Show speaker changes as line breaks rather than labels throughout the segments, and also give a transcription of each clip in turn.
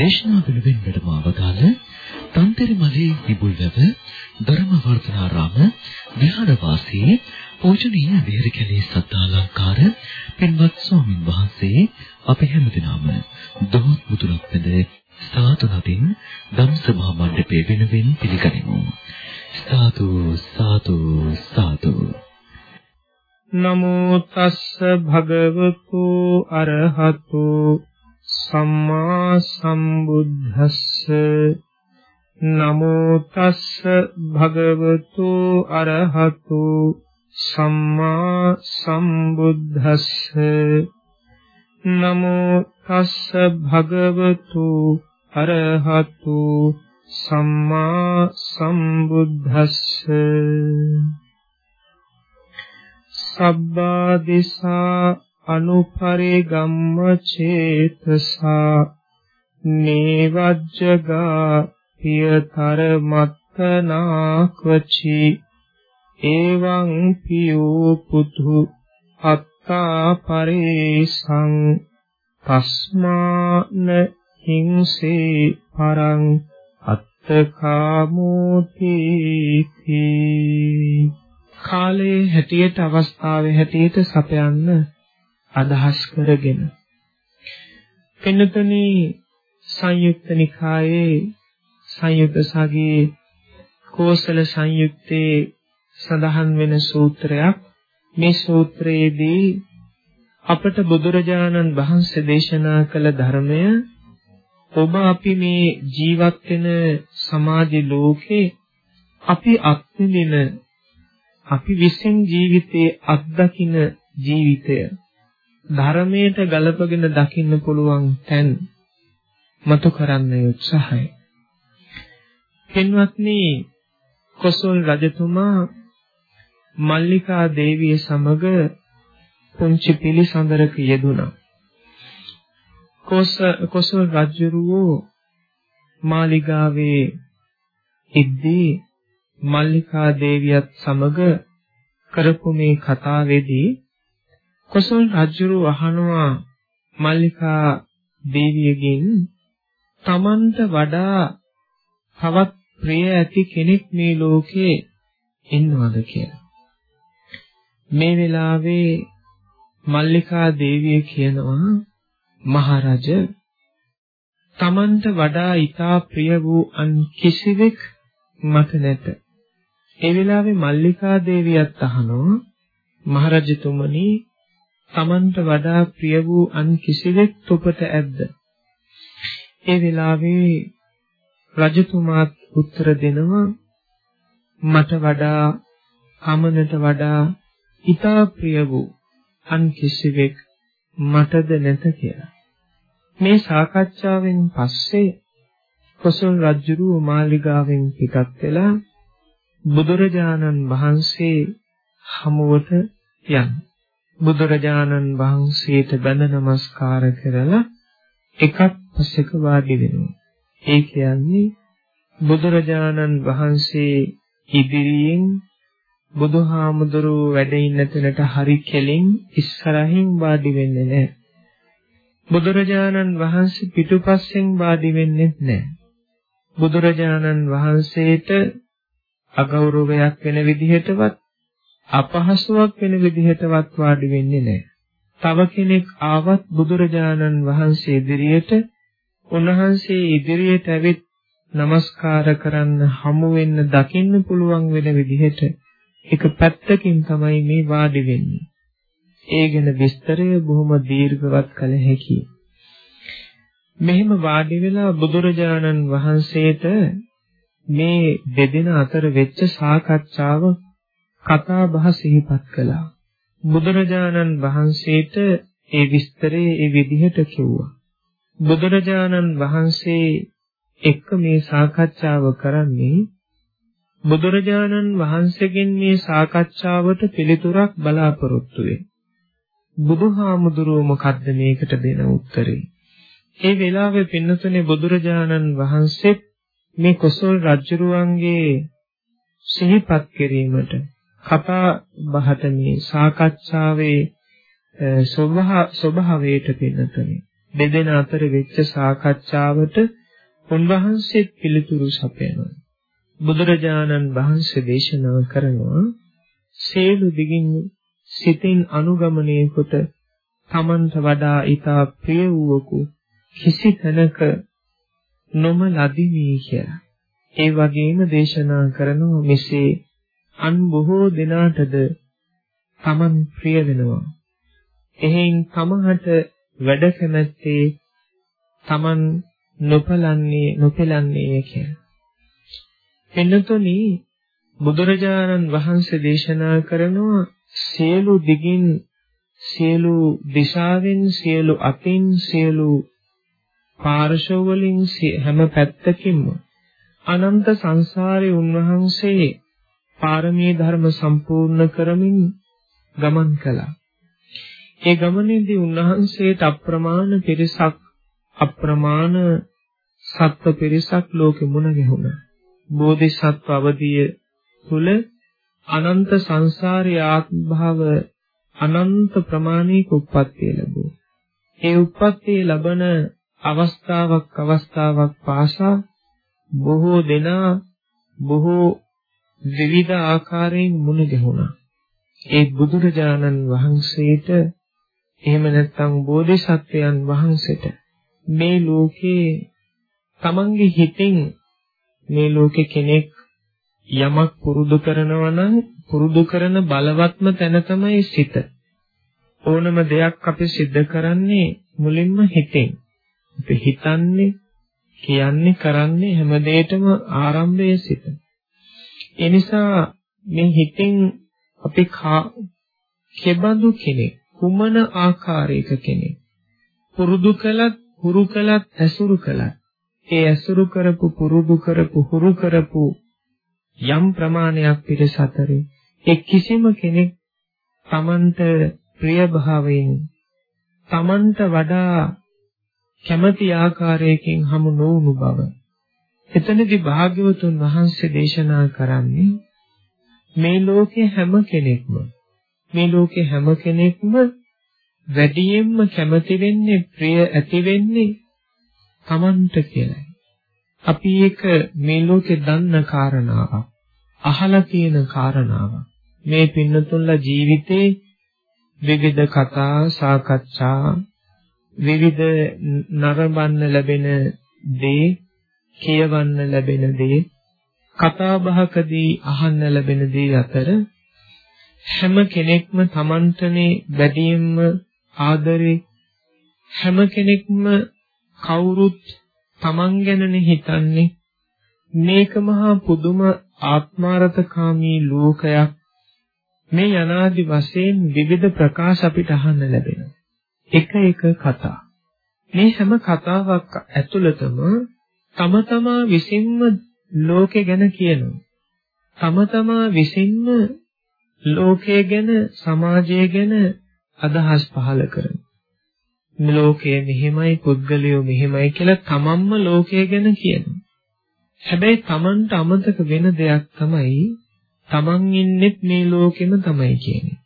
දේශනා වෙනුවෙන් වැඩම අවතාල තන්තර මලේ නිබුල්වැව ධර්මවර්ධනාරාම විහාරවාසී පූජනීය විහෙරකැලේ සත්තාලංකාර පින්වත් ස්වාමින් වහන්සේ අප හැමදෙනාම දොහොත් මුතුලක් පෙද සාතු නදින් ධම්සභා මණ්ඩපයේ වෙනුවෙන් පිළිගනිමු. සාතු සාතු සාතු
නමෝ තස්ස භගවතු අරහතු සම්මා සම්බුද්දස්ස නමෝ තස්ස භගවතු අරහතු සම්මා සම්බුද්දස්ස නමෝ තස්ස භගවතු අරහතු සම්මා සම්බුද්දස්ස සබ්බා දිසා අනුපරිගම්ම චේතසා නේවජ්ජගා පියතර මත්තනාක්වචි එවං පියෝ පුතු අත්තා පරේසං තස්මාන හිංසේ පරං අත්තකාමෝති කාලයේ හැටියට අවස්ථාවේ හැටියට සපයන්න අදහස් කරගෙන. පින්නතුනි සංයුක්ත නිකායේ සංයුක්ත සාගයේ කෝසල සංයුත්තේ සඳහන් වෙන සූත්‍රයක්. මේ සූත්‍රයේදී අපට බුදුරජාණන් වහන්සේ දේශනා කළ ධර්මය ඔබ අපි මේ ජීවත් වෙන සමාජ ලෝකේ අපි අත්විඳින අපි විසින් ජීවිතේ අත්දකින ජීවිතය. ධර්මයට ගලපගෙන දකින්න පුළුවන් තැන් මතු කරන්න උත්සාහය. පින්වත්නි කොසල් රජතුමා මල්ලිකා දේවිය සමග පුංචි පිළිසඳරක යෙදුණා. කොසල් රජුරුවෝ මාලිගාවේ ඉද්දී මල්ලිකා දේවියත් සමග කරපු මේ කතාවේදී කොසල් රජුරු අහනවා මල්ලිකා දේවියගෙන් තමන්ට වඩා තවත් ප්‍රිය ඇති කෙනෙක් මේ ලෝකේ ඉන්නවද කියලා. මේ වෙලාවේ මල්ලිකා දේවිය කියනවා මහරජ තමන්ට වඩා ඊටා ප්‍රිය වූ අන් කිසිවෙක් මට නැත. ඒ වෙලාවේ මල්ලිකා දේවියත් අහනවා මහරජතුමනි තමන්ට වඩා ප්‍රිය වූ අන් කිසිවෙක් ඔබට ඇද්ද? ඒ වෙලාවේ රජතුමාත් උත්තර දෙනවා මට වඩා කමනට වඩා ඊටා ප්‍රිය වූ අන් කිසිවෙක් මටද නැත කියලා. මේ සාකච්ඡාවෙන් පස්සේ කොසල් රජුරුව මාලිගාවෙන් පිටත් වෙලා බුදුරජාණන් වහන්සේ හමුවට යන බුදුරජාණන් වහන්සේට බඳ නමස්කාර කරලා එකක් පස්සක වාඩි වෙනවා. ඒ කියන්නේ බුදුරජාණන් වහන්සේ ඉදිරියෙන් බුදුහාමුදුරුව වැඩ ඉන්න තැනට හරි කෙලින් ඉස්සරහින් වාඩි වෙන්නේ නැහැ. බුදුරජාණන් වහන්සේ පිටුපස්සෙන් වාඩි වෙන්නේ නැහැ. බුදුරජාණන් වහන්සේට අගෞරවයක් වෙන විදිහටවත් අපහසුයක් වෙන විදිහටවත් වාඩි වෙන්නේ නැහැ. තව කෙනෙක් ආවත් බුදුරජාණන් වහන්සේ ඉදිරියට උන්වහන්සේ ඉදිරියට ඇවිත් নমස්කාර කරන්න හමු වෙන්න දකින්න පුළුවන් වෙන විදිහට එක පැත්තකින් තමයි මේ වාඩි වෙන්නේ. ඒ ගැන විස්තරය බොහොම දීර්ඝවත් කළ හැකියි. මෙහෙම වාඩි වෙලා බුදුරජාණන් වහන්සේට මේ දෙදෙනා අතර වෙච්ච සාකච්ඡාව කතා බහ සිහිපත් කළා. බුදුරජාණන් වහන්සේට ඒ විස්තරේ ඒ විදිහට කිව්වා. බුදුරජාණන් වහන්සේ එක්ක මේ සාකච්ඡාව කරන්නේ බුදුරජාණන් වහන්සේගෙන් මේ සාකච්ඡාවට පිළිතුරක් බලාපොරොත්තු වෙයි. බුදුහාමුදුරුවෝ මොකද්ද මේකට දෙන උත්තරේ? ඒ වෙලාවේ පින්නතුනේ බුදුරජාණන් වහන්සේ මේ කොසල් රජුරුවන්ගේ සිහිපත් කිරීමට කතා බහට මේ සාකච්ඡාවේ ස්වභාවයට පින්නතුනේ දෙදෙනා අතර වෙච්ච සාකච්ඡාවට උන්වහන්සේ පිළිතුරු සපයනවා. බුදුරජාණන් වහන්සේ දේශනා කරනවා සේලු දිගින් සිතින් අනුගමනය කොට තමන්ට වඩා ඊතා ප්‍රිය වූවකු කිසි තැනක නොම ලදිමි කියලා. ඒ වගේම දේශනා කරනවා මෙසේ අන් බොහෝ දෙනාටද තමන් ප්‍රිය වෙනවා. එහෙන් තමහට වැඩ කැමැත්තේ තමන් නොපලන්නේ නොපෙලන්නේ කියලා. එන්නතොනි බුදුරජාණන් වහන්සේ දේශනා කරනවා සියලු දිගින් සියලු දිශාවෙන් සියලු අතින් සියලු පාර්ශව වලින් හැම පැත්තකින්ම අනන්ත සංසාරේ උන්වහන්සේ පාරමී ධර්ම සම්පූර්ණ කරමින් ගමන් කළා. ඒ ගමනේදී උන්වහන්සේට අප්‍රමාණ පිරිසක් අප්‍රමාණ සත්ව පිරිසක් ලෝකෙ මුණ ගැහුණා. බෝධිසත්ව අවදිය තුල අනන්ත සංසාරී ආත්ම භාව අනන්ත ප්‍රමාණික උප්පත්තිය ලැබුවා. ඒ උප්පත්තිය ලබන අවස්ථාවක් අවස්ථාවක් පාසා බොහෝ දෙනා බොහෝ විවිධ ආකාරයෙන් මුණ ගැහුණා. ඒ බුදුරජාණන් වහන්සේට එහෙම නැත්නම් බෝධිසත්වයන් වහන්සේට මේ ලෝකේ තමන්ගේ හිතෙන් මේ ලෝකේ කෙනෙක් යමක් පුරුදු කරනවා නම් පුරුදු කරන බලවත්ම තැන තමයි සිත. ඕනම දෙයක් අපි සිද්ධ කරන්නේ මුලින්ම හිතෙන්. අපි හිතන්නේ, කියන්නේ, කරන්නේ හැම දෙයකම ආරම්භය සිත. ඒ නිසා මේ හිතෙන් අපි කෙබඳු කෙනෙක්, කුමන ආකාරයක කෙනෙක් පුරුදු කළත්, හුරු කළත්, ඇසුරු කළත් ඒ ඇසුරු කරපු, පුරුදු කරපු, හුරු කරපු යම් ප්‍රමාණයක් පිටස අතරේ ඒ කිසිම කෙනෙක් Tamanට ප්‍රිය භාවයෙන් Tamanට වඩා කැමැති ආකාරයකින් හමු නොවුණු බව. එතනදී භාග්‍යවතුන් වහන්සේ දේශනා කරන්නේ මේ ලෝකේ හැම කෙනෙක්ම මේ ලෝකේ හැම කෙනෙක්ම වැඩියෙන්ම කැමති වෙන්නේ ප්‍රිය ඇති වෙන්නේ Tamanට කියලායි. අපි ඒක මේ ලෝකේ දන්න කාරණාවක්. අහලා තියෙන කාරණාවක්. මේ පින්නතුන්ලා ජීවිතේ විවිධ කතා සාකච්ඡා විවිධ නරඹන්න ලැබෙන දේ කියවන්න ලැබෙන දේ කතා බහකදී අහන්න ලැබෙන දේ අතර හැම කෙනෙක්ම Tamanටනේ වැඩියෙන්ම ආදරේ හැම කෙනෙක්ම කවුරුත් Taman ගැනනේ හිතන්නේ මේක මහා පුදුම ආත්මාර්ථකාමී ලෝකයක් මේ යනාදි වශයෙන් විවිධ ප්‍රකාශ අපිට අහන්න ලැබෙනවා. එක එක කතා. මේ හැම කතාවක් ඇතුළතම තම තමා විසින්ම ලෝකේ ගැන කියනවා. තම තමා විසින්ම ලෝකයේ ගැන සමාජය ගැන අදහස් පහල කරනවා. මේ ලෝකය මෙහෙමයි පුද්ගලයෝ මෙහෙමයි කියලා තමන්ම ලෝකය ගැන කියනවා. හැබැයි තමන්ට අමතක වෙන දෙයක් තමයි තමන් ඉන්නෙත් මේ ලෝකෙම තමයි කියන්නේ.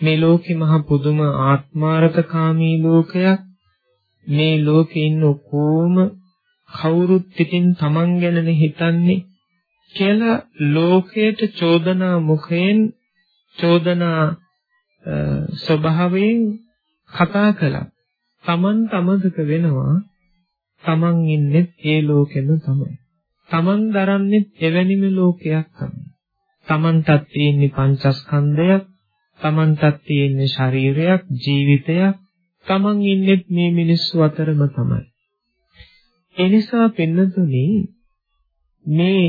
මේ ලෝකෙ මහ පුදුම ආත්මාර්ථකාමී ලෝකයක්. මේ ලෝකේ ඉන්න කොම කවුරුත් ඉතින් තමන් ගැනනේ හිතන්නේ කියලා ලෝකයට චෝදනා මුඛයෙන් චෝදනා ස්වභාවයෙන් කතා කළා. තමන් තමදක වෙනවා තමන් ඉන්නේ ඒ ලෝකෙම තමයි. තමන් දරන්නේ එවැනිම ලෝකයක් තමයි. තමන්ටත් තියෙන්නේ පංචස්කන්ධයක්, තමන්ටත් තියෙන්නේ ශරීරයක්, ජීවිතයක්. තමන් ඉන්නේ මේ මිනිස්සු අතරම තමයි. ඒ නිසා පින්නතුනි මේ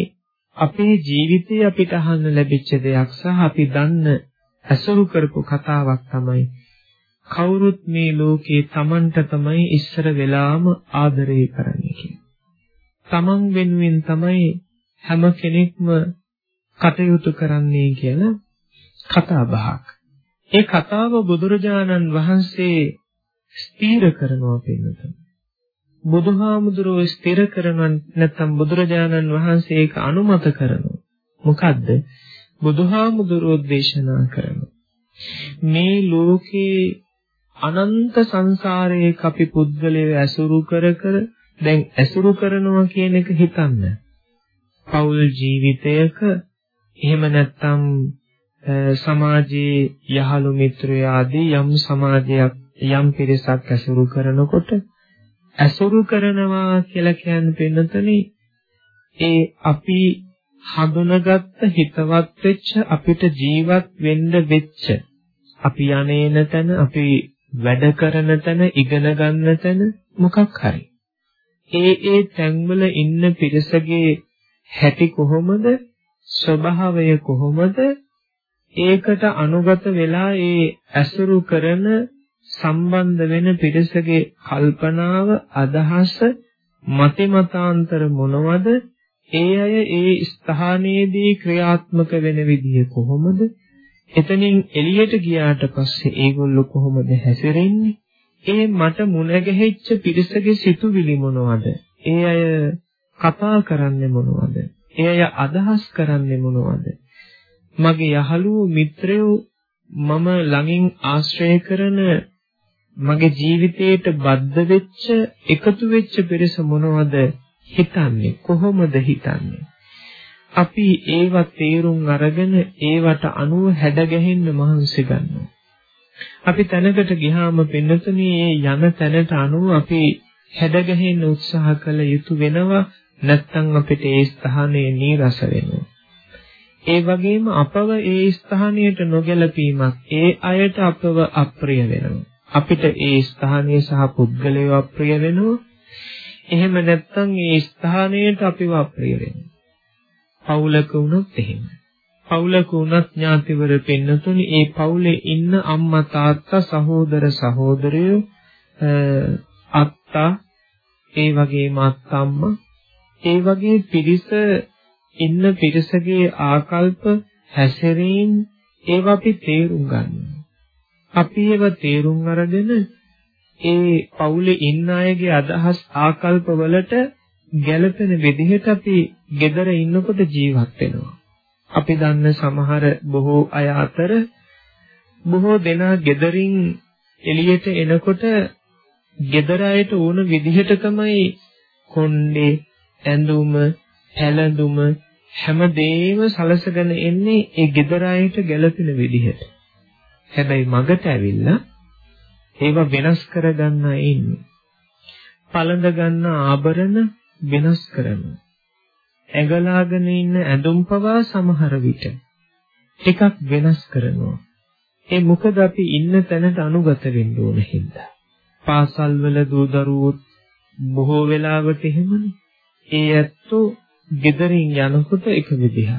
අපේ ජීවිතේ අපිට අහන්න ලැබිච්ච දෙයක් සහ අපි දන්න ඇසුරු කරපු කතාවක් තමයි කවුරුත් මේ ලෝකේ Tamanට තමයි ඉස්සර වෙලාම ආදරය කරන්නේ කියන්නේ. Taman වෙනුවෙන් තමයි හැම කෙනෙක්ම කටයුතු කරන්නේ කියලා කතා බහක්. ඒ කතාව බුදුරජාණන් වහන්සේ ස්ථීර කරනවා පින්නතුනි. බුදුහාමුදුරුවෝ ස්ථිර කරන නැත්නම් බුදුරජාණන් වහන්සේ ඒක අනුමත කරනවා. මොකද්ද? බුදුහාමුදුරුවෝ දේශනා කරනවා. මේ ලෝකේ අනන්ත සංසාරයක අපි පුද්ගලයව ඇසුරු කර කර දැන් ඇසුරු කරනවා කියන එක හිතන්න. පෞල් ජීවිතයක එහෙම නැත්නම් සමාජයේ යහළු මිත්‍රයෝ ආදී යම් සමාජයක් යම් පිරිසක් ඇසුරු කරනකොට ඇසුරු කරනවා කියලා කියන්නේ පින්නතනේ ඒ අපි හඳුනගත්ත හිතවත් වෙච්ච අපිට ජීවත් වෙන්න වෙච්ච අපි යන්නේන තැන අපි වැඩ කරන තැන ඉගෙන ගන්න තැන මොකක් හරි. ඒ ඒ තැන්වල ඉන්න පිරිසගේ හැටි කොහොමද? ස්වභාවය කොහොමද? ඒකට අනුගත වෙලා ඒ ඇසුරු කරන සම්බන්ධ වෙන පිරිසගේ කල්පනාව අදහස මතිමතාන්තර මොනවද? ඒ අය ඒ ස්ථානයේදී ක්‍රියාත්මක වෙන විදිය කොහොමද? එතනින් එළියට ගියාට පස්සේ ඒගොල්ලෝ කොහොමද හැසිරෙන්නේ? ඒ මට මුණ ගැහිච්ච පිරිසගේ සිතුවිලි මොනවද? ඒ අය කතා කරන්නේ මොනවද? ඒ අය අදහස් කරන්නේ මොනවද? මගේ යහළුවෝ මිත්‍රයෝ මම ළඟින් ආශ්‍රය කරන මගේ ජීවිතයට බද්ධ වෙච්ච එකතු වෙච්ච පිරිස මොනවද හිතන්නේ? කොහොමද හිතන්නේ? අපි ඒවා තේරුම් අරගෙන ඒවට අනුව හැඩගැහෙන්න මහන්සි ගන්නවා. අපි තැනකට ගියාම පින්නතුනේ ඒ යන තැනට අනුව අපි හැඩගැහෙන්න උත්සාහ කළ යුතු වෙනවා නැත්නම් අපිට ඒ ස්ථානයේ නීරස වෙනවා. ඒ වගේම අපව ඒ ස්ථානයට නොගැලපීමක් ඒ අයට අපව අප්‍රිය වෙනවා. අපිට ඒ ස්ථානයේ සහ පුද්ගලයව අප්‍රිය වෙනවා. එහෙම නැත්නම් ඒ ස්ථානයට අපිව අප්‍රිය වෙනවා. පවුලක වුණොත් එහෙම. පවුලක වුණත් ඥාතිවර පෙන්නතුනි ඒ පවුලේ ඉන්න අම්මා තාත්තා සහෝදර සහෝදරයෝ අත්තා ඒ වගේම අත්තම්මා ඒ වගේ පිරිස ඉන්න පිරිසගේ ආකල්ප හැසිරීම් ඒවා අපි තේරුම් ගන්නවා. අපි ඒව තේරුම් අරගෙන ඒ පවුලේ ඉන්න අයගේ අදහස් ආකල්ප වලට ගැළපෙන විදිහට අපි gedara ඉන්නකොට ජීවත් වෙනවා. අපි දන්න සමහර බොහෝ අය අතර බොහෝ දෙනා gederin එළියට එනකොට gedara අයට ඕන විදිහට තමයි කොණ්ඩේ ඇඳුම පැළඳුම හැමදේම සලසගෙන එන්නේ ඒ gedara අයට ගැළපෙන විදිහට. හැබැයි මගට ඇවිල්ලා ඒවා වෙනස් කරගන්න ඉන්නේ. පළඳ ගන්න ආභරණ වෙනස් කරනවා. ඇඟලාගෙන ඉන්න ඇඳුම් පවා සමහර විට ටිකක් වෙනස් කරනවා. ඒ මොකද අපි ඉන්න තැනට අනුගත වෙන්න ඕන හින්දා. පාසල් වල දූ දරුවෝ බොහෝ වෙලාවට එහෙමනේ. ඒ ඇත්තෝ ගෙදරින් යනකොට එක විදිහක්.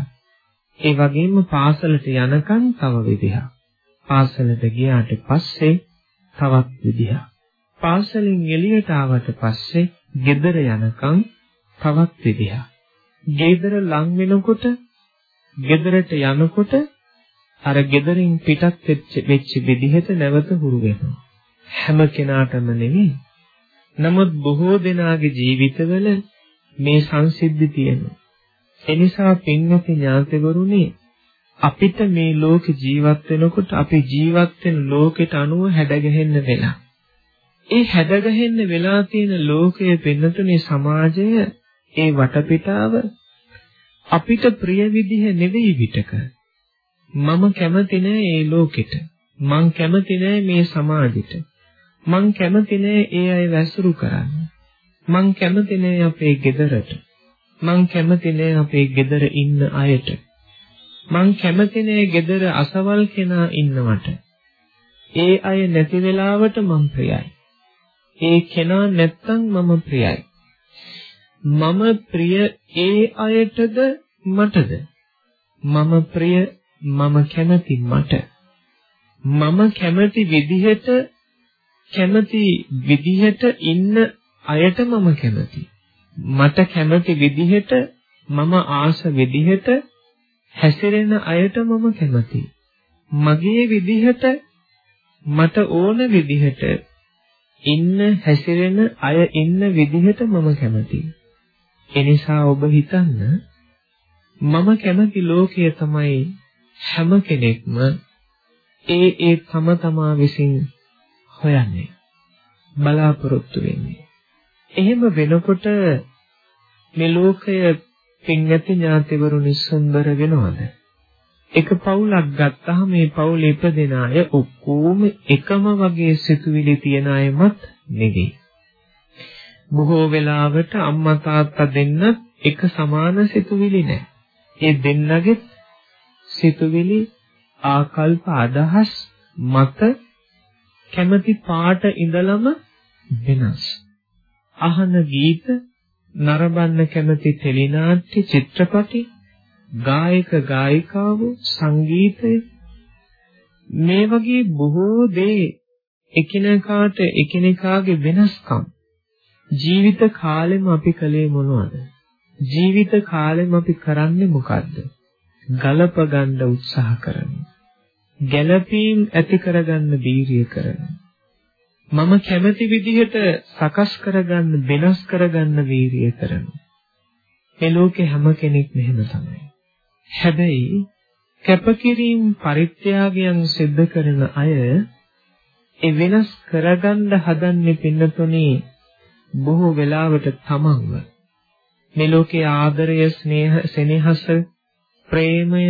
ඒ වගේම පාසලට යනකම් තව විදිහක්. පාසලට ගියාට පස්සේ තවත් විදිහක්. පාසලෙන් එළියට ආවට පස්සේ ගෙදර යනකම් තවත් විදිහක්. ගෙදර ලං වෙනකොට ගෙදරට යනකොට අර ගෙදරින් පිටත් වෙච්ච විදිහට නැවත හුරු වෙනවා. හැම කෙනාටම නෙවෙයි. නමුත් බොහෝ දෙනාගේ ජීවිතවල මේ සංසිද්ධි තියෙනවා. එනිසා පින්වත්නි ඥාතිවරුනි අපිට මේ ලෝකේ ජීවත් වෙනකොට අපි ජීවත් වෙන ලෝකෙට අනුව හැඩගැහෙන්න වෙලා. ඒ හැඩගැහෙන්න වෙලා තියෙන ලෝකයේ පින්නතුනේ සමාජය ඒ වටපිටාව අපිට ප්‍රිය විදිහ නෙවෙයි විතක. මම කැමති නෑ ඒ ලෝකෙට. මං කැමති නෑ මේ සමාජෙට. මං කැමති නෑ ඒ අය වැසුරු කරන්න. මං කැමති නෑ අපේ ගෙදරට. මං කැමති නෑ අපේ ගෙදර ඉන්න අයට. මං කැමති නෑ gedara අසවල් කෙනා ඉන්නවට. ඒ අය නැති වෙලාවට මං ප්‍රියයි. ඒ කෙනා නැත්තම් මම ප්‍රියයි. මම ප්‍රිය ඒ අයටද මටද? මම ප්‍රිය මම කැමති මට. මම කැමති විදිහට කැමති විදිහට ඉන්න අයට මම කැමති. මට කැමති විදිහට මම ආස විදිහට හැසිරෙන අයට මම කැමතියි. මගේ විදිහට මට ඕන විදිහට ඉන්න හැසිරෙන අය ඉන්න විදිහට මම කැමතියි. එනිසා ඔබ හිතන්න මම කැමති ලෝකය තමයි හැම කෙනෙක්ම ඒ ඒ තම තමා විසින් හොයන්නේ. බලාපොරොත්තු වෙන්නේ. එහෙම වෙනකොට මේ ලෝකය පින්ගති ඥාතිවරුනි සුන්දර වෙනවද? එක පවුලක් ගත්තාම මේ පවුල ඉපදෙන අය ඔක්කොම එකම වගේ සිතුවිලි තියන අයමත් නෙවෙයි. බොහෝ වෙලාවට අම්මා තාත්තා දෙන්න එක සමාන සිතුවිලි නැහැ. ඒ දෙන්නගේ සිතුවිලි ආකල්ප අදහස් මත කැමැති පාට ඉඳලම වෙනස්. අහන ගීත නරඹන්න කැමති ටෙලිනාට්‍ය චිත්‍රපටි ගායක ගායිකාවෝ සංගීතය. මේ වගේ බොහෝ දේ එකිනෙකාට එකිනෙකාගේ වෙනස්කම් ජීවිත කාලෙම අපි කලේ මොනවද? ජීවිත කාලෙම අපි කරන්නේ මොකද්ද? ගලප ගන්න උත්සාහ කරනවා. ගැළපීම් ඇති කරගන්න දීර්ය කරනවා. මම කැමති විදිහට සකස් කරගන්න වෙනස් කරගන්න වීරිය කරනවා. මේ ලෝකේ හැම කෙනෙක් මෙහෙම තමයි. හැබැයි කැපකිරීම පරිත්‍යාගයන් සිද්ධ කරන අය ඒ වෙනස් කරගන්න හදන්නේ පින්නතුනේ බොහෝ වෙලාවට තමන්ව මේ ලෝකේ ආදරය ස්නේහ සෙනෙහස ප්‍රේමය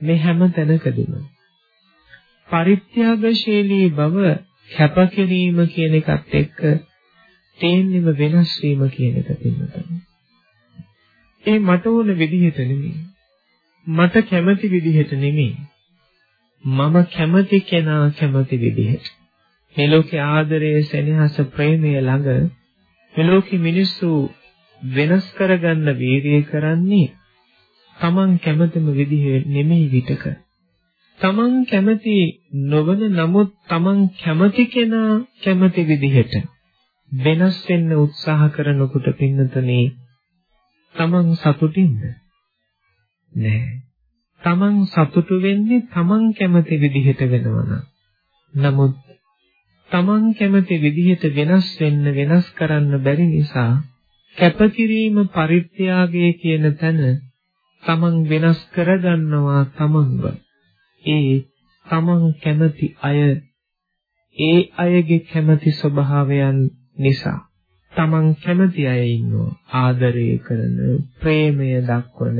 මේ හැම තැනකදීම පරිත්‍යාගශීලී බව කැපකිරීම කියන එකත් එක්ක තේන්නේම වෙනස් වීම කියන එක පින්නතන. ඒ මට ඕන විදිහට නෙමෙයි. මට කැමති විදිහට නෙමෙයි. මම කැමති කෙනා කැමති විදිහට. මේ ලෝකේ ආදරයේ සෙනෙහස ප්‍රේමය ළඟ මේ ලෝකේ මිනිස්සු වෙනස් කරගන්න වීර්යය කරන්නේ Taman කැමතිම විදිහේ නෙමෙයි විතක. තමන් කැමති නොවන නමුත් තමන් කැමති කෙනා කැමති විදිහට වෙනස් වෙන්න උත්සාහ කරනකොට පින්නතනේ තමන් සතුටින්ද? නෑ. තමන් සතුටු වෙන්නේ තමන් කැමති විදිහට වෙනවා නමුත් තමන් කැමති විදිහට වෙනස් වෙන්න වෙනස් කරන්න බැරි නිසා කැපකිරීම පරිත්‍යාගය කියන තැන තමන් වෙනස් කරගන්නවා තමන්ව. ඒ තමන් කැමති අය ඒ අයගේ කැමති ස්වභාවයන් නිසා තමන් කැමති අය ඉන්නවා. ආදරය කරන ප්‍රේමය දක්වන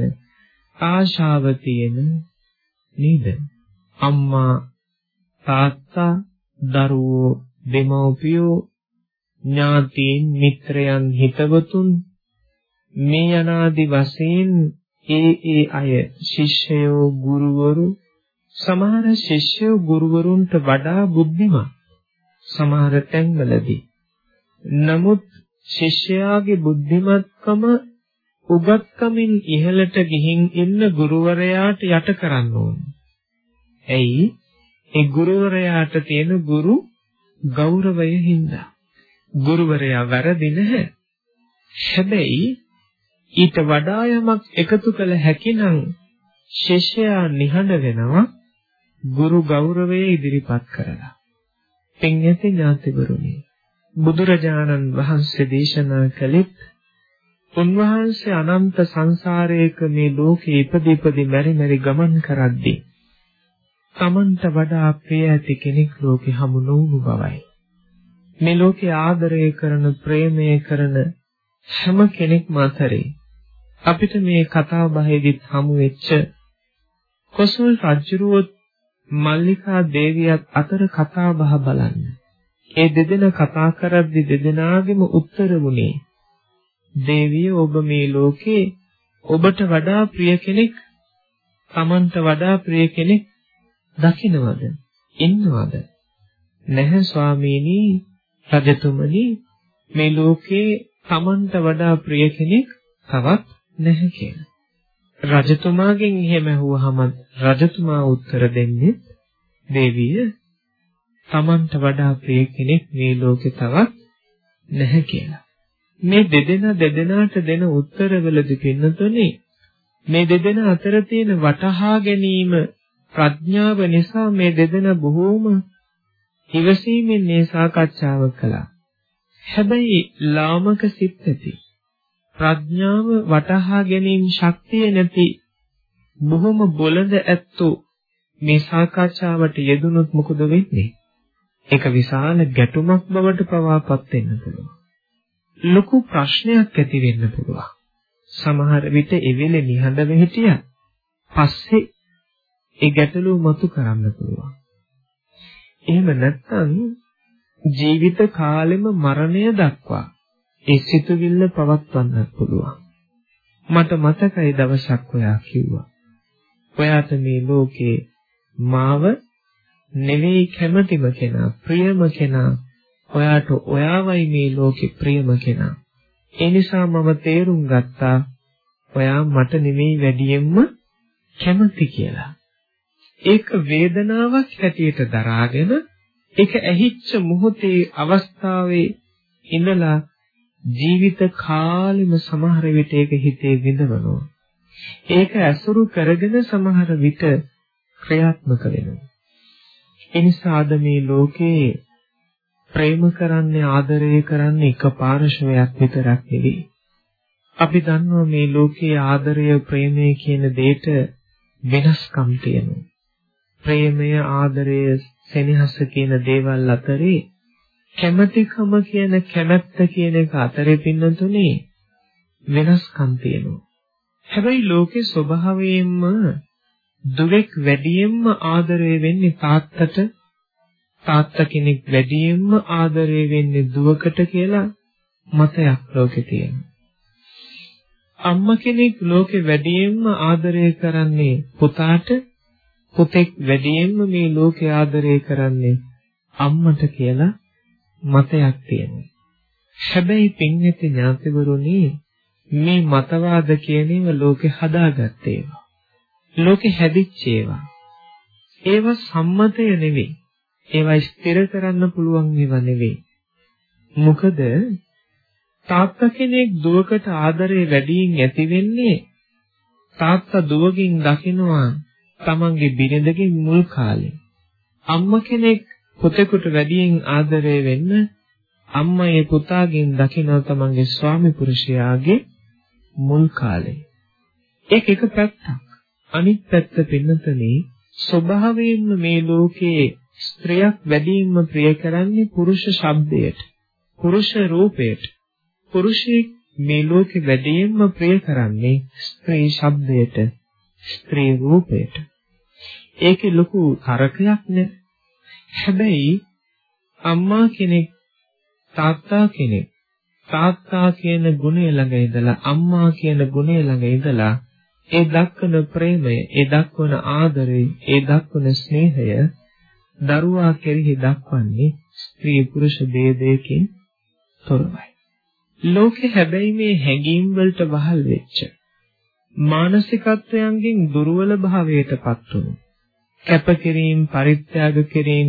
ආශාව තියෙන නේද? අම්මා තාත්තා දරුවෝ දෙමව්පියෝ ඥාතීන් මිත්‍රයන් හිතවතුන් මේ අනාදි වශයෙන් ඒ ඒ අය ශිෂ්‍යයෝ ගුරුවරු සමහර ශිෂ්‍යයෝ ගුරුවරුන්ට වඩා බුද්ධිමත් සමහර තැන්වලදී නමුත් ශිෂ්‍යයාගේ බුද්ධිමත්කම උගත්කමින් ඉහළට ගිහින් ඉන්න ගුරුවරයාට යට කරන්න ඕනේ. ඇයි? ඒ ගුරුවරයාට තියෙන ගුරු ගෞරවය හින්දා. ගුරුවරයා වැරදි නැහැ. හැබැයි ඊට වඩා යමක් එකතු කළ හැකිනම් ශිෂ්‍යයා නිහඬ වෙනවා ගුරු ගෞරවය ඉදිරිපත් කරලා. පින්යති ඥාතිවරුනි බුදුරජාණන් වහන්සේ දේශනා කළෙත් උන්වහන්සේ අනන්ත සංසාරයක මේ ලෝකේ ඉපදී ඉපදී මෙරි මෙරි ගමන් කරද්දී තමන්ට වඩා ප්‍රිය ඇති කෙනෙක් ලෝකේ හමු නොවුණු බවයි. මේ ලෝකේ ආදරය කරන ප්‍රේමය කරන හැම කෙනෙක්ම අතරේ අපිට මේ කතා බහේදීත් හමු වෙච්ච කොසල් රජුරුවත් මල්ලිකා දේවියත් අතර කතා බහ බලන්න. ඒ දෙදෙනා කතා කරද්දි දෙදෙනාගේම උත්තර වුණේ දේවිය ඔබ මේ ලෝකේ ඔබට වඩා ප්‍රිය කෙනෙක් Tamanට වඩා ප්‍රිය කෙනෙක් දකින්නවද ඉන්නවද? නැහැ ස්වාමීනි රජතුමනි මේ ලෝකේ Tamanට වඩා ප්‍රිය කෙනෙක් තවත් නැහැ කියලා. රජතුමාගෙන් එහෙම ඇහුවහම රජතුමා උත්තර දෙන්නේ දේවිය තමන්ට වඩා ප්‍රිය කෙනෙක් මේ ලෝකේ තවත් නැහැ කියලා. මේ දෙදෙනා දෙදෙනාට දෙන උත්තරවලදී පින්නතුනේ මේ දෙදෙනා අතර තියෙන වටහා ගැනීම ප්‍රඥාව නිසා මේ දෙදෙනා බොහෝම ඉවසීමෙන් මේ සාකච්ඡාව කළා. හැබැයි ලාමක සිත් ඇති ප්‍රඥාව වටහා ගැනීම ශක්තිය නැති බොහොම බොළඳ ඇත්තෝ මේ සාකච්ඡාවට යෙදුනොත් මොකද වෙන්නේ? ඒක විශාල ගැටුමක් බවට පවාපත් වෙන්න පුළුවන්. ලොකු ප්‍රශ්නයක් ඇති වෙන්න පුළුවන්. සමහර විට එවෙලේ නිහඬව හිටියා. පස්සේ ඒ ගැටලුව මතු කරන්න පුළුවන්. එහෙම නැත්නම් ජීවිත කාලෙම මරණය දක්වා ඒ සිතුවිල්ල පවත්වන්නත් පුළුවන්. මට මතකයි දවසක් ඔයා කිව්වා. ඔයාට මේ ලෝකේ මාව නෙවෙයි කැමතිම කෙනා, ප්‍රියම කෙනා, ඔයාට ඔයාවයි මේ ලෝකේ ප්‍රියම කෙනා. ඒ නිසා මම තේරුම් ගත්තා ඔයා මට නෙවෙයි වැඩියෙන්ම කැමති කියලා. ඒක වේදනාවක් හැටියට දරාගෙන ඒක ඇහිච්ච මොහොතේ අවස්ථාවේ ඉඳලා ජීවිත කාලෙම සමහර විට ඒක හිතේ විඳවනවා. ඒක ඇසුරු කරගෙන සමහර විට ක්‍රියාත්මක වෙනවා. එනිසා අද මේ ලෝකේ ප්‍රේම කරන්නේ ආදරය කරන්නේ එක පාර්ශවයක් විතරක් නෙවෙයි. අපි දන්නවා මේ ලෝකයේ ආදරය ප්‍රේමය කියන දෙයට වෙනස්කම් තියෙනවා. ප්‍රේමය ආදරය සෙනෙහස කියන දේවල් අතරේ කැමැතිකම කියන කැමැත්ත කියන එක අතරේ පින්නතුනේ වෙනස්කම් තියෙනවා. හැබැයි ලෝකේ ස්වභාවයෙන්ම දුවෙක් වැඩියෙන්ම ආදරය වෙන්නේ තාත්තට තාත්තා කෙනෙක් වැඩියෙන්ම ආදරය වෙන්නේ දුවකට කියලා මතයක් ලෝකේ තියෙනවා. අම්මා කෙනෙක් ලෝකේ වැඩියෙන්ම ආදරය කරන්නේ පුතාට පුතෙක් වැඩියෙන්ම මේ ලෝකේ ආදරය කරන්නේ අම්මට කියලා මතයක් තියෙනවා. හැබැයි පින්විත ඥාතිවරුනි මේ මතවාද කියන ඒවා ලෝකේ හදාගත්ත ඒවා. ලෝකේ හැදිච්ච ඒවා. ඒවා සම්මතය නෙවෙයි. ඒවා ස්ථිර කරන්න පුළුවන් ඒවා නෙවෙයි. මොකද තාත්තා කෙනෙක් දුවකට ආදරේ වැඩියෙන් ඇති වෙන්නේ තාත්තා දුවකින් දකිනවා තමන්ගේ බිරිඳගෙන් මුල් කාලේ. අම්මා කෙනෙක් පුතෙකුට වැඩියෙන් ආදරය වෙන්න අම්මා ඒ පුතාගෙන් දකිනවා තමන්ගේ ස්වාමි පුරුෂයාගේ මුල් කාලේ. ඒක එක පැත්තක්. අනිත් පැත්ත පින්නතනේ ස්වභාවයෙන්ම මේ ලෝකයේ ස්ත්‍රියක් වැඩියෙන්ම ප්‍රිය කරන්නේ පුරුෂ ශබ්දයට, පුරුෂ රූපයට. පුරුෂයෙක් මේ ලෝකෙ වැඩියෙන්ම ප්‍රිය කරන්නේ ස්ත්‍රී ශබ්දයට, ස්ත්‍රී රූපයට. ඒකේ ලොකු තරකයක් නේ. හැබැයි අම්මා කෙනෙක් තාත්තා කෙනෙක් තාත්තා කියන ගුණය ළඟ ඉඳලා අම්මා කියන ගුණය ළඟ ඉඳලා ඒ දක්වන ප්‍රේමය, ඒ දක්වන ආදරය, ඒ දක්වන ස්නේහය දරුවා කෙරෙහි දක්වන්නේ ස්ත්‍රී පුරුෂ ભેදයකින් තොරවයි. ලෝකේ හැබැයි මේ හැඟීම් වලට වහල් වෙච්ච මානසිකත්වයන්ගෙන් දුර්වල භාවයටපත් වුණු කැපකිරීම පරිත්‍යාග කිරීම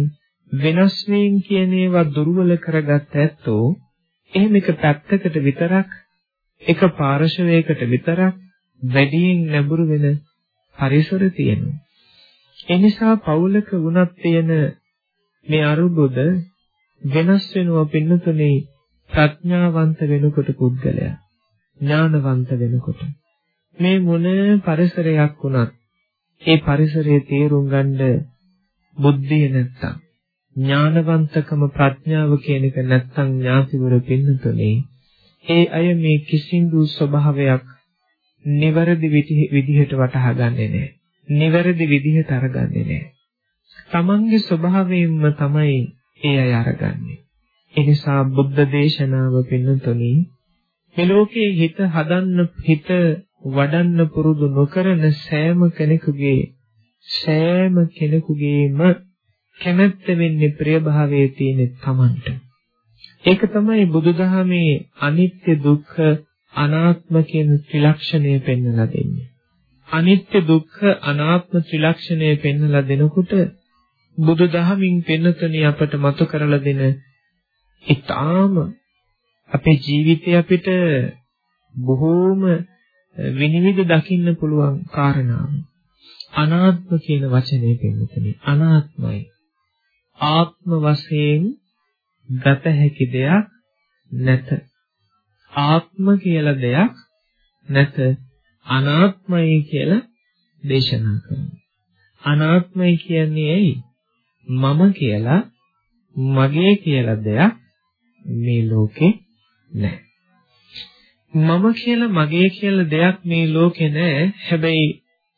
වෙනස් වීම කියන ඒවා දුර්වල කරගත් ඇත්තෝ එහෙම එක පැත්තකට විතරක් එක පාර්ශවයකට විතරක් වැඩියෙන් නැඹුරු වෙන පරිසර තියෙනවා. ඒ නිසා පෞලක වුණත් තියෙන මේ අරුබුද වෙනස් වෙනවා පින්නතුනේ ප්‍රඥාවන්ත වෙනකොට පුද්ගලයා ඥානවන්ත වෙනකොට මේ මොන පරිසරයක් වුණත් ඒ පරිසරයේ තේරුම් ගන්න බුද්ධිය නැත්තම් ඥානවන්තකම ප්‍රඥාව කියන එක නැත්තම් ඥාතිවර පින්නතුනේ ඒ අය මේ කිසිඳු ස්වභාවයක් නිවැරදි විදිහට වටහා ගන්නෙ නෑ. නිවැරදි විදිහට අරගන්නේ නෑ. තමන්ගේ ස්වභාවයෙන්ම තමයි ඒ අය අරගන්නේ. ඒ නිසා බුද්ධ දේශනාව පින්නතුනි මේ ලෝකේ හිත හදන්න හිත වඩන්න පුරුදු නොකරන සෑම කෙනෙකුගේ සෑම කෙනෙකුගේම කැමැත්ත වෙන්නේ ප්‍රියභාවයේ තියෙන තමන්ට. ඒක තමයි බුදුදහමේ අනිත්‍ය දුක්ඛ අනාත්ම කියන ත්‍රිලක්ෂණය පෙන්වලා දෙන්නේ. අනිත්‍ය දුක්ඛ අනාත්ම ත්‍රිලක්ෂණය පෙන්වලා දෙනකොට බුදුදහමින් පෙන්වතනි අපට මතු කරලා දෙන ඊටාම අපේ ජීවිතය අපිට බොහෝම විනිවිද දකින්න පුළුවන් කාරණාව. අනාත්ම කියන වචනේ පෙන්නතනේ අනාත්මයි. ආත්ම වශයෙන් ගත හැකි දෙයක් නැත. ආත්ම කියලා දෙයක් නැත. අනාත්මයි කියලා දේශනා කරනවා. අනාත්මයි කියන්නේ ඇයි? මම කියලා මගේ කියලා දෙයක් මේ ලෝකේ නැහැ. මම කියලා මගේ කියලා දෙයක් මේ ලෝකේ නැහැ. හැබැයි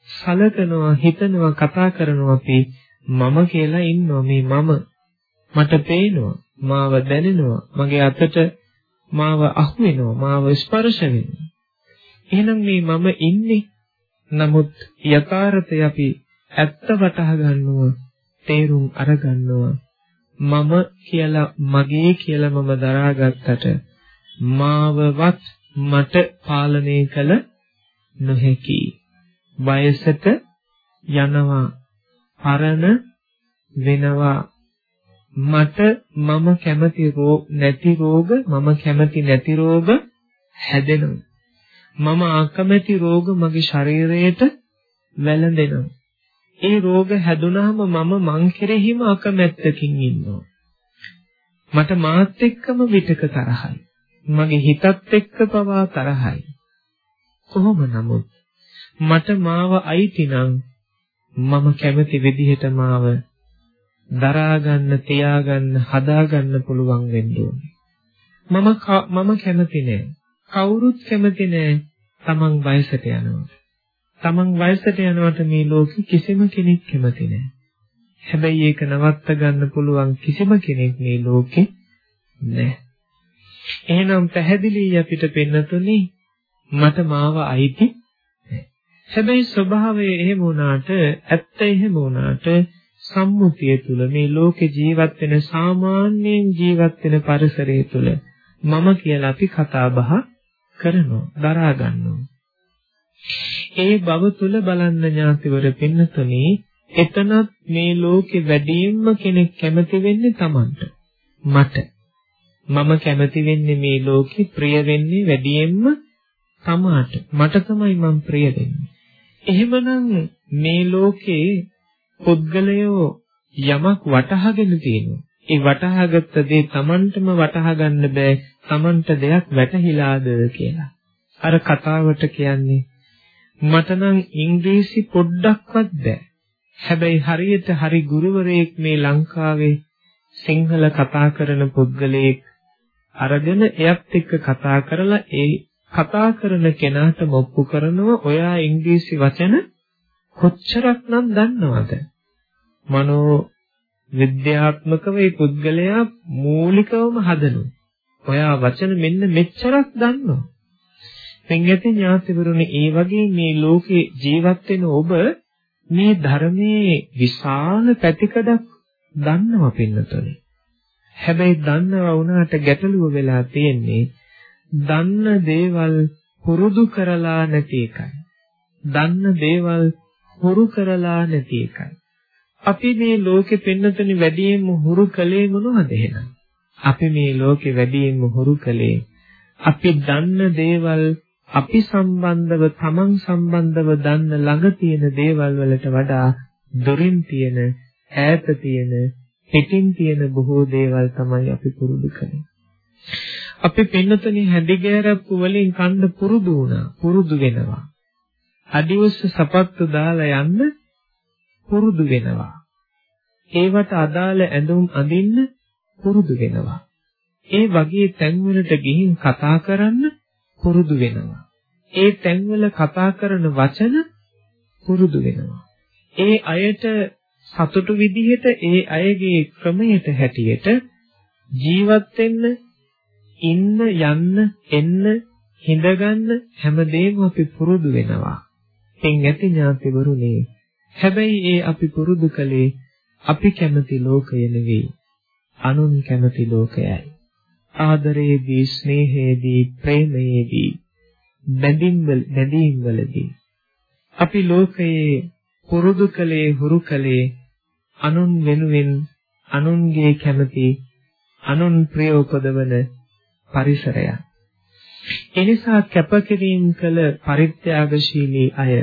සලකනවා, හිතනවා, කතා කරනවා අපි මම කියලා ඉන්නවා මේ මම මට පේනවා, මාව දැනෙනවා, මගේ අතට මාව අහු වෙනවා, මාව ස්පර්ශ වෙනවා. එහෙනම් මේ මම ඉන්නේ නමුත් යථාර්ථය අපි ඇත්ත වටහා ගන්නවා තේරුම් අරගන්නවා මම කියලා මගේ කියලා මම දරාගත්තට මාවවත් මට පාලනය කළ නොහැකි වයසට යනවා පරණ වෙනවා මට මම කැමති රෝග නැති රෝග මම කැමති නැති රෝග හැදෙනවා මම අකමැති රෝග මගේ ශරීරයට වැළඳෙනවා. ඒ රෝග හැදුනහම මම මං කෙරෙහිම අකමැත්තකින් ඉන්නවා. මට මාත් එක්කම විතක තරහයි. මගේ හිතත් එක්ක පවා තරහයි. කොහොම නමුත් මට මාව අයිති නම් මම කැමති විදිහට මාව දරා ගන්න, තියා ගන්න, හදා ගන්න පුළුවන් වෙන්න ඕනේ. මම මම කැමති නෑ. කවුරුත් කැමති නෑ තමන් වයසට යනවා. තමන් වයසට යනවට මේ ලෝකෙ කිසිම කෙනෙක් කැමති නෑ. හැබැයි ඒක නවත්ත ගන්න පුළුවන් කිසිම කෙනෙක් මේ ලෝකෙ නෑ. එහෙනම් පැහැදිලි අපිට පෙන්නතුනි මට මාව අයිති හැබැයි ස්වභාවය එහෙම වුණාට ඇත්ත එහෙම වුණාට සම්මුතිය තුල මේ ලෝකේ ජීවත් වෙන සාමාන්‍යයෙන් ජීවත් වෙන පරිසරය තුල මම කියලා අපි කතා බහ කරනවා දරා ගන්නවා. ඒ බව තුල බලන්න ඥාතිවර පින්නතුනි එතනත් මේ ලෝකේ වැඩිම කෙනෙක් කැමති වෙන්නේ Tamanට මට. මම කැමති වෙන්නේ මේ ලෝකේ ප්‍රිය වෙන්නේ වැඩියෙන්ම තමාට මට තමයි මම ප්‍රිය වෙන්නේ එහෙමනම් මේ ලෝකේ පුද්ගලයෝ යමක් වටහාගෙන තියෙනවා ඒ වටහාගත්ත දේ Tamanටම වටහා ගන්න බෑ Tamanට දෙයක් වැටහිලාද කියලා. අර කතාවට කියන්නේ මට නම් ඉංග්‍රීසි පොඩ්ඩක්වත් බෑ. හැබැයි හරියට හරි ගුරුවරයෙක් මේ ලංකාවේ සිංහල කතා කරන පුද්ගලයෙක් අරගෙන එයත් එක්ක කතා කරලා ඒ කතා කරන කෙනාට මොප්පු කරනවා ඔයා ඉංග්‍රීසි වචන කොච්චරක්නම් දන්නවද? මනෝ විද්‍යාත්මකව මේ පුද්ගලයා මූලිකවම හදනවා. ඔයා වචන මෙන්න මෙච්චරක් දන්නවා. පෙන්ගති ඥාතිවරුනි ඒ වගේ මේ ලෝකේ ජීවත් වෙන ඔබ මේ ධර්මයේ විශාල පැතිකඩක් දන්නවා පින්නතොනේ. හැබැයි දන්නවා වුණාට ගැටලුව වෙලා තියෙන්නේ දන්න දේවල් පුරුදු කරලා නැති එකයි. දන්න දේවල් හුරු කරලා නැති එකයි. අපි මේ ලෝකෙ පෙන්නතුනි වැඩියෙන්ම හුරු කලේ මොනවද එහෙනම්? අපි මේ ලෝකෙ වැඩියෙන්ම හුරු කලේ අපි දන්න දේවල් අපි සම්බන්ධව තමන් සම්බන්ධව දන්න ළඟ තියෙන දේවල් වලට වඩා දුරින් තියෙන ඈත තියෙන පිටින් තියෙන බොහෝ දේවල් තමයි අපි පුරුදු කරන්නේ. අපි පින්නතනි හැදිගෑරප්පු වලින් කන්න පුරුදු වුණා පුරුදු වෙනවා. අඩිවස්ස සපත්තු දාලා යන්න පුරුදු වෙනවා. ඒවට අදාළ ඇඳුම් අඳින්න පුරුදු වෙනවා. ඒ වගේ තැන්වලට ගිහින් කතා කරන්න පුරුදු වෙනවා. ඒ තැන්වල කතා කරන වචන පුරුදු වෙනවා. ඒ අයට සතුටු විදිහට ඒ අයගේ ක්‍රමයට හැටියට ජීවත් වෙන්න ඉන්න යන්න එන්න හිඳගන්න හැමදේම අපි පුරුදු වෙනවා. එන් ඇති ඥාතිවරුනේ හැබැයි ඒ අපි පුරුදු කළේ අපි කැමති ලෝකය නෙවෙයි. අනුන් කැමති ලෝකයයි. ආදරයේදී, ස්නේහයේදී, ප්‍රේමයේදී, බැඳීම් බැඳීම් වලදී අපි ලෝකයේ පුරුදු කළේ හුරු කළේ අනුන් වෙනුවෙන් අනුන්ගේ කැමති අනුන් ප්‍රිය උපදවන පරිසරයක්. එනිසා කැපකිරීම කළ පරිත්‍යාගශීලී අය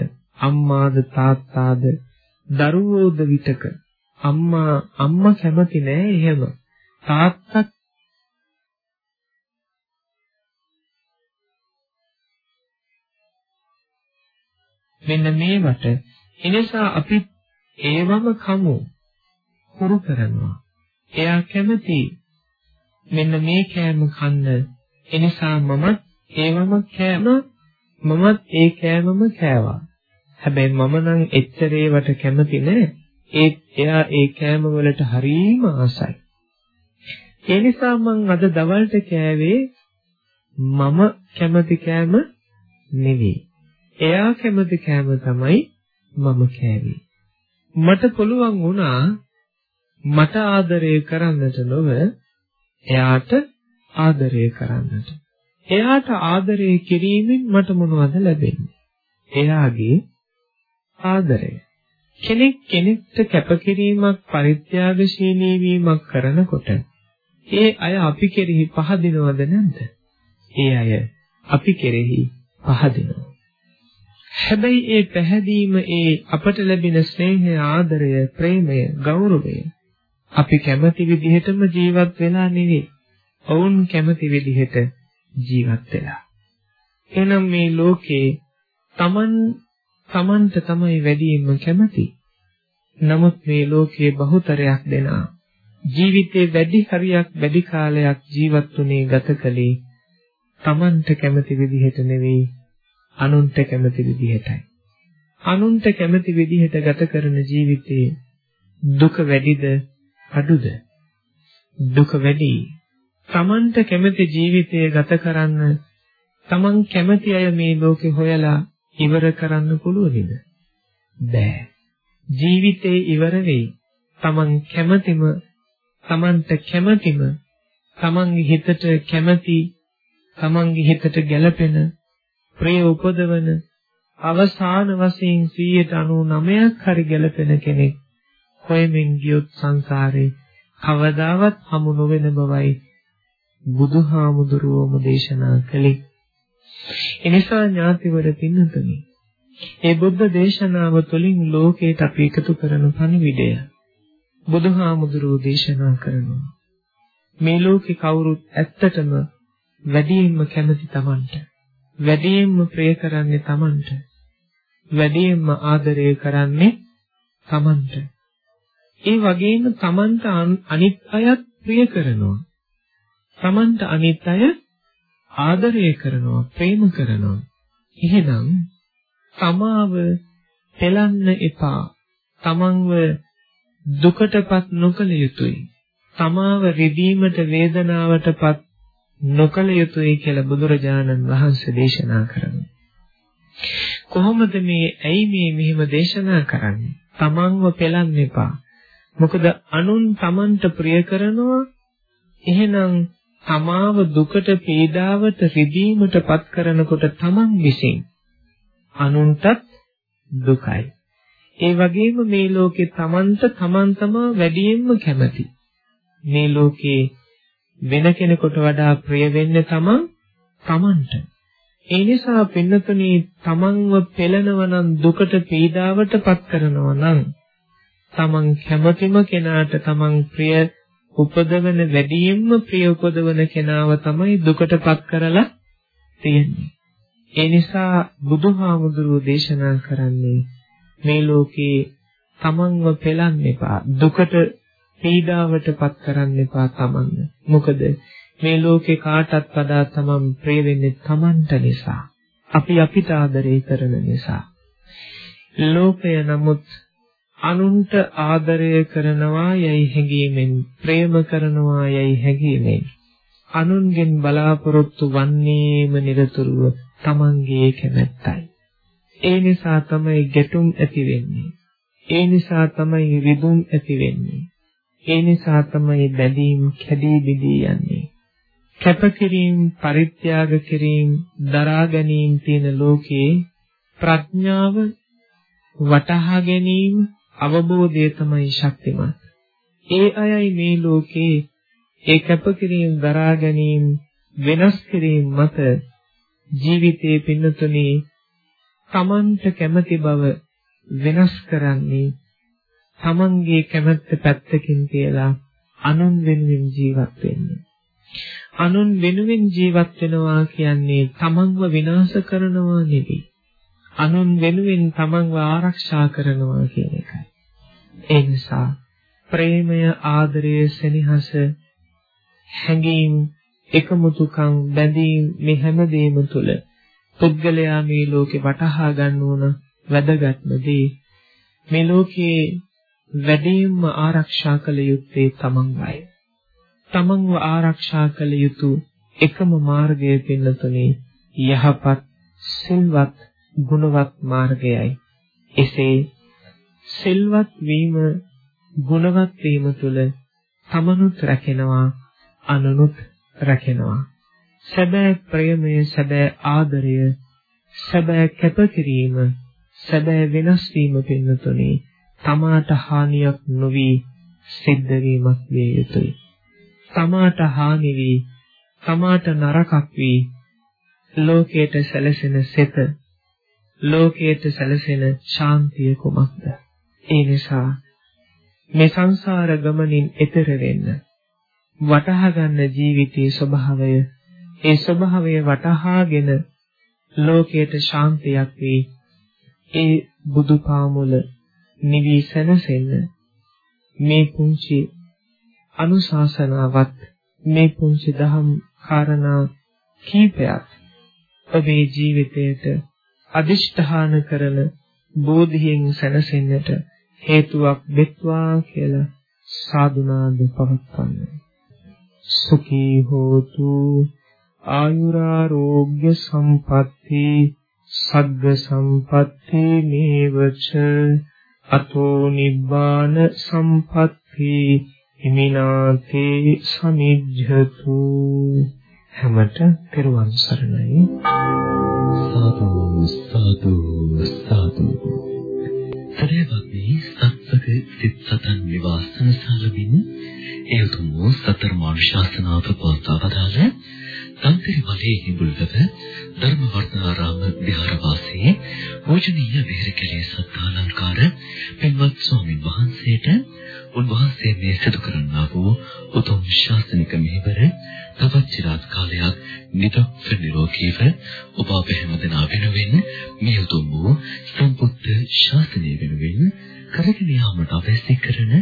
අම්මාද තාත්තාද දරුවෝද විතක අම්මා අම්මා කැමති නෑ එහෙම. තාත්තා මෙන්න මේවට. එනිසා අපි ඒවම කමු. හුරු කරනවා එයා කැමති මෙන්න මේ කෑම කන්න. එනිසා මමත් ඒවම කෑම මමත් ඒ කෑමම කෑවා. හැබැයි මම නම් එච්චර ඒවට කැමති නෑ. ඒ එයා ඒ කෑම වලට හරීම ආසයි. ඒ නිසා මං අද දවල්ට කෑවේ මම කැමති කෑම නෙවෙයි. එයා කැමති කෑම තමයි මම කෑවේ. මට පුළුවන් වුණා මට ආදරය කරන්නට නොව එයාට ආදරය කරන්නට. එයාට ආදරය කිරීමෙන් මට මොනවද ලැබෙන්නේ? එයාගේ ආදරය. කෙනෙක් කෙනෙක්ට කැපකිරීමක් පරිත්‍යාගශීලී වීමක් කරනකොට ඒ අය අපි කෙරෙහි පහදිනවද නැද්ද? ඒ අය අපි කෙරෙහි පහදිනවා. හැබැයි ඒ පැහැදීම ඒ අපට ලැබෙන ස්නේහය, ආදරය, ප්‍රේමය, ගෞරවය අපි කැමති විදිහටම ජීවත් වෙලා නෙවෙයි. ඔවුන් කැමති විදිහට ජීවත් වෙලා. එනම් මේ ලෝකේ Taman Tamanට තමයි වැඩියෙන්ම කැමති. නමුත් මේ ලෝකයේ බහුතරයක් දෙනා ජීවිතේ වැඩි හරියක් වැඩි කාලයක් ජීවත් වුණේ ගත කළේ Tamanට කැමති විදිහට නෙවෙයි අනුන්ට කැමති විදිහටයි. අනුන්ට කැමති විදිහට ගත කරන ජීවිතේ දුක වැඩිද අඩුද? දුක වැඩි. Tamanට කැමති ජීවිතය ගත කරන්න Taman කැමති අය මේ ලෝකේ හොයලා ඉවර කරන්න පුළුවන්ද? බෑ. ජීවිතේ ඉවර වෙයි. Taman කැමතිම Tamanට කැමතිම Tamanගේ හිතට කැමති Tamanගේ හිතට ගැළපෙන ප්‍රිය උපදවන අවසාන වශයෙන් 199ක් හරි ගැළපෙන කෙනෙක් හොයමින් ගියොත් සංසාරේ කවදාවත් හමු නොවන බවයි බුදුහාමුදුරුවෝම දේශනා කළේ. එනිසා ඥාතිවර පින්නතුනි ඒ බුද්ධ දේශනාව තුළින් ලෝකයට අපි එකතු කරන පණිවිඩය බුදුහාමුදුරුවෝ දේශනා කරනවා. මේ ලෝකේ කවුරුත් ඇත්තටම වැඩියෙන්ම කැමති Tamanට වැඩියෙන්ම ප්‍රිය කරන්නේ Tamanට වැඩියෙන්ම ආදරය කරන්නේ Tamanට ඒ වගේම Tamanට අනිත් අයත් ප්‍රිය කරනවා. Tamanට අනිත් අය ආදරය කරනවා, ප්‍රේම කරනවා. එහෙනම් තමාව පෙලන්න එපා. තමන්ව දුකටපත් නොකළ යුතුයි. තමාව රිදීමට වේදනාවටපත් නොකළ යුතුයි කියලා බුදුරජාණන් වහන්සේ දේශනා කරනවා. කොහොමද මේ ඇයි මේ මෙහෙම දේශනා කරන්නේ? තමන්ව පෙලන්න එපා. මොකද අනුන් Tamanට ප්‍රිය කරනවා එහෙනම් තමාව දුකට පීඩාවට රිදීමට පත් කරනකොට Taman විසින් අනුන්ටත් දුකයි. ඒ වගේම මේ ලෝකේ Tamanට Taman තමා වැඩියෙන්ම කැමති. මේ ලෝකේ වෙන කෙනෙකුට වඩා ප්‍රිය වෙන්නේ Taman Tamanට. ඒ නිසා පින්නතුනි Tamanව පෙළනව නම් දුකට පීඩාවට පත් කරනවා නම් තමන් කැමතිම කෙනාට තමන් ප්‍රිය උපදවන වැඩියෙන්ම ප්‍රිය උපදවන කෙනාව තමයි දුකටපත් කරලා තියෙන්නේ. ඒ නිසා බුදුහාමුදුරුවෝ දේශනා කරන්නේ මේ ලෝකේ තමන්ව පෙලන්න එපා දුකට පීඩාවටපත් කරන්න එපා තමන්ව. මොකද මේ ලෝකේ කාටත් වඩා තමන් ප්‍රිය වෙන්නේ තමන්ට නිසා. අපි අපිට ආදරය කරන නිසා. ලෝකය නමුත් අනුන්ට ආදරය කරනවා යයි හැඟීමෙන් ප්‍රේම කරනවා යයි හැඟීමෙන් අනුන්ගෙන් බලාපොරොත්තු වන්නේම නිරතුරුව තමන්ගේ කැමැත්තයි. ඒ නිසා තමයි ගැටුම් ඇති වෙන්නේ. ඒ නිසා තමයි රිදුම් ඇති වෙන්නේ. ඒ නිසා තමයි බැඳීම් කැඩී බිඳී යන්නේ. කැපකිරීම පරිත්‍යාග කිරීම දරා ගැනීම තියෙන ලෝකේ ප්‍රඥාව වටහා ගැනීම අවබෝධය තමයි ශක්තිමත්. ඒ අයයි මේ ලෝකේ ඒ කැපකිරීම දරා ගැනීම වෙනස් කිරීම මත ජීවිතයේ පින්නතුනේ තමන්ට කැමති බව වෙනස් කරන්නේ තමන්ගේ කැමැත්ත පැත්තකින් තියලා අනුන් වෙනුවෙන් ජීවත් වෙන්නේ. අනුන් වෙනුවෙන් ජීවත් වෙනවා කියන්නේ තමන්ව විනාශ කරනවා නෙවෙයි. අනුන් වෙනුවෙන් තමන්ව ආරක්ෂා කරනවා කියන එකයි. ඒ නිසා ප්‍රේමය ආදරය සෙනෙහස හැඟීම් එකමුතුකම් බැඳීම් මේ හැමදේම තුල පුද්ගලයා මේ ලෝකේ වටහා ගන්න ඕන වැදගත්ම දේ මේ ලෝකේ වැඩිම ආරක්ෂා කළ යුත්තේ තමන්වයි. තමන්ව ආරක්ෂා කළ යුතු එකම මාර්ගය පින්නතුනේ යහපත් සිල්වත් ගුණවත් මාර්ගයයි. එසේ සිල්වත් වීම ගුණවත් වීම තුළ තමනුත් රැකෙනවා අනුනුත් රැකෙනවා. සැබෑ ප්‍රේමය සැබෑ ආදරය සැබෑ කැපකිරීම සැබෑ වෙනස් වීම පින්නතුනේ තමාට හානියක් නොවි සිද්ධ වීමක් විය යුතුයි. තමාට හානි වී තමාට නරකක් වී ලෝකයට සැලසෙන සෙත ලෝකයට සැලසෙන ශාන්තිය කුමක්ද? ඒ නිසා මේ සංසාර ගමනින් එතර වෙන්න වටහා ගන්න ජීවිතයේ ස්වභාවය ඒ ස්වභාවය වටහාගෙන ලෝකයට ශාන්තියක් වේ ඒ බුදුපාමුල නිවි සැනසෙන්න මේ පුංචි අනුශාසනාවත් මේ පුංචි දහම් කාරණා කීපයක් ඔබේ ජීවිතයට අදිෂ්ඨාන කරන බෝධියෙන් සැනසෙන්නට හේතුවක් වෙත්වා කියලා සාදුනාද පවත්වන්න. සුඛී හෝතු ආයුරාෝග්‍ය සම්පatti සග්ග සම්පatti මේවච අතෝ නිබ්බාන සම්පatti හිමිනාතේ සමිජ්ජතු. හැමත පෙරවන් සරණයි.
සාදු සාදු සාදු. සරේවත්නි සත්සක සිත් සතන් විවාසන සාලමින් ඒ උතුම් සතර මාර්ශාසනාව පවත්වවදාල තන්තිරි වලේ හිඹුල්ගම ධර්මවර්ධනාරාම විහාරවාසී පූජනීය විහෙරකලේ සත්තාලංකාර පින්වත් ස්වාමින් වහන්සේට උන්වහන්සේ මේ සිදු කරන්නා වූ උතුම් ශාසනික මෙහෙවර තවත් চিරාත් කාලයක් නිදුක් නිරෝගීව ඔබ අප හැමදෙනා වෙනුවෙන් මේ උතුම් වූ සම්පූර්ණ ශාසනය වෙනුවෙන් කරගෙන යාමට අවශ්‍ය කරන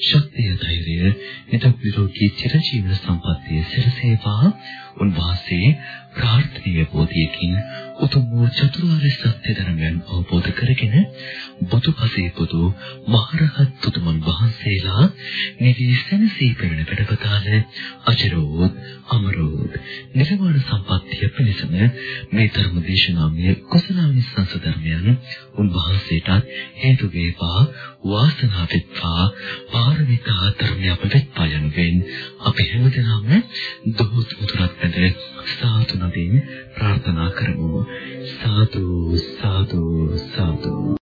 ශක්තිය ධෛර්යය නිදුක් නිරෝගී චිරජීවන සම්පන්නිය සිරසේවා උන්වහන්සේ ප්‍රාර්ථනීය බෝධියකින් උතුම් වූ චතුරාර්ය සත්‍ය ධර්මයන් අවබෝධ කරගෙන බුදුපසේ බුදු මහරහත් උතුමන් වහන්සේලා නිවි සැනසී පෙරණ පෙරපතාල අජරෝත් අමරෝත් නිර්වාණ සම්පත්තිය පිණිසම මේ ධර්ම දේශනාමය කුසලානිසංස ධර්මයන් උන්වහන්සේටත් හේතු වේවා වාසනාව වෙත්වා පාරමිතා ධර්මය අපවෙත්වා යනුවෙන් අපි හැමදෙනාම දොහොත් උතුරත් මැද සාතු නදින් ප්‍රාර්ථනා කරමු. සාදු සාදු සාදු.